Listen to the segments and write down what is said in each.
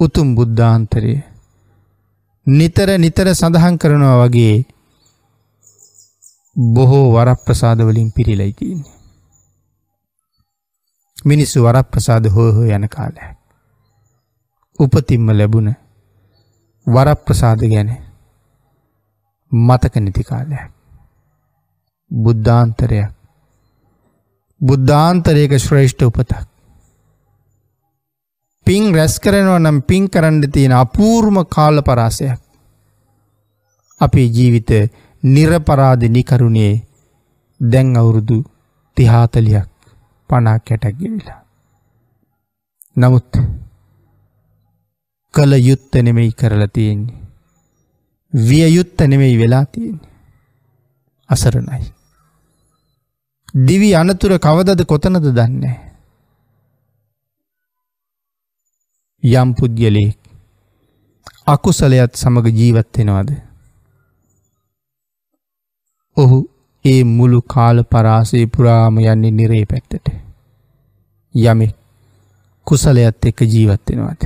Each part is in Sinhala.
උතුම් බුද්ධාන්තරය නිතර නිතර සඳහන් කරනවා වගේ බොහෝ වරප්‍රසාදවලින් පිරිලයි තියන්නේ. මිනිස්සු වරප්‍රසාද හෝ හෝ යන කාලයක්. උපතිම්ම ලැබුණ වරප්‍රසාද ගැන මතක නැති කාලයක්. බුද්ධාන්තරයක් බුද්ධාන්තරයක ශ්‍රේෂ්ඨ උපතක්. පින් රැස් කරනවා නම් පින් කරන්න තියෙන අපූර්ම කාල පරාසයක්. අපේ ජීවිත නිරපරාධ නිකරුණේ දැන් අවුරුදු තිහාතලියක් පනා කැටක් ගෙවිලා. නමුත් කළ යුත්ත නෙමෙයි කරලා තියෙන්නේ. විය යුත්ත නෙමෙයි වෙලා තියෙන්නේ. අසරණයි. දිවි අනතුර කවදද කොතනද දන්නේ. යම් පුද්ගලයෙක් අකුසලයත් සමග ජීවත්වෙනවාද. ඔහු ඒ මුළු කාල පරාසේ පුරාම යන්නේ නිරේ පැත්තට. යමෙක් කුසලයත් එක්ක ජීවත්වෙනවාද.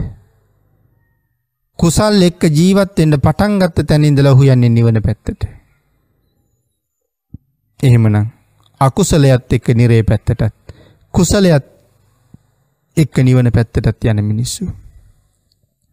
කුසල් එක්ක ජීවත්තෙන්ට පටන්ගත්ත තැනින්දල ඔහු යන්නේ නිවන පැත්තට. එහෙමනම් අකුසලයත් එක්ක නිරේ පැත්තටත් කුසලයත් එක්ක නිවන පැත්තටත් යන මිනිස්සු.